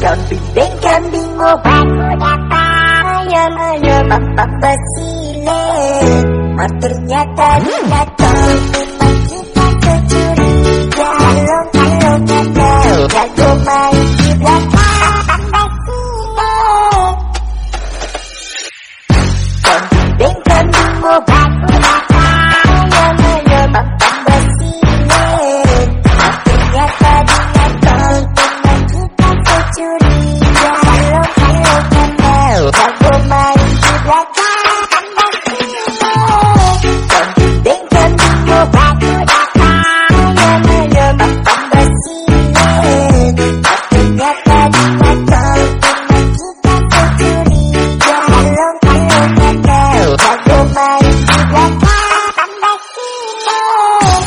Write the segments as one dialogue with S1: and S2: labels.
S1: kambing beng kambing obat datang. Ayam ayam apa pesile Maturnya tadi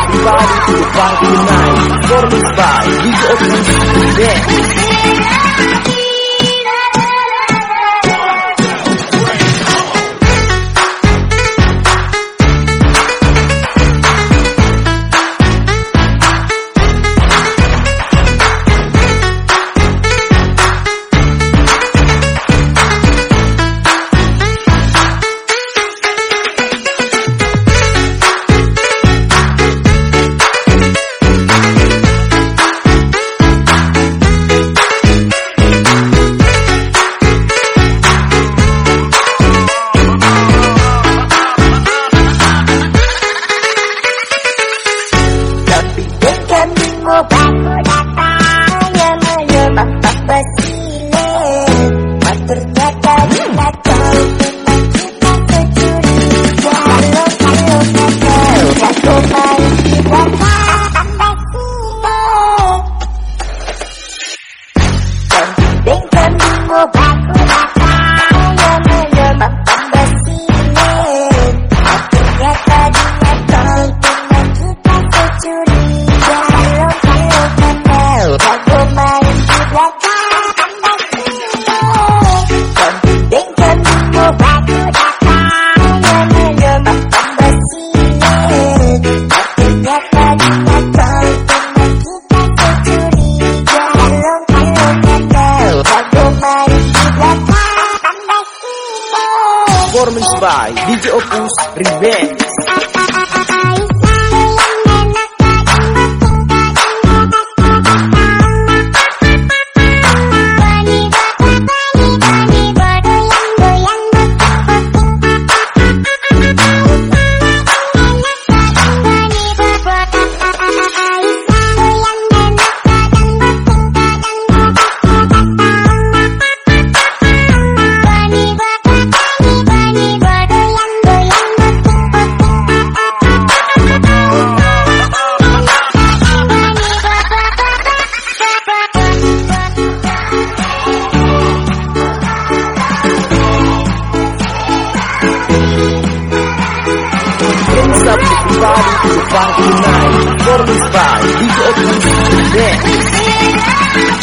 S2: Fight to the party tonight. For this by DJ Opus.
S1: Yeah. como para by DJ Opus Remix.
S2: performance by DJ Opus Dance.